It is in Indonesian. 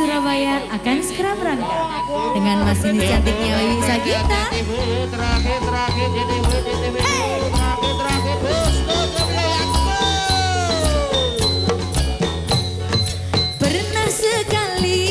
Surabaya akan segera berangkat dengan mesin cantiknya Wiwi Sagita. Pernah sekali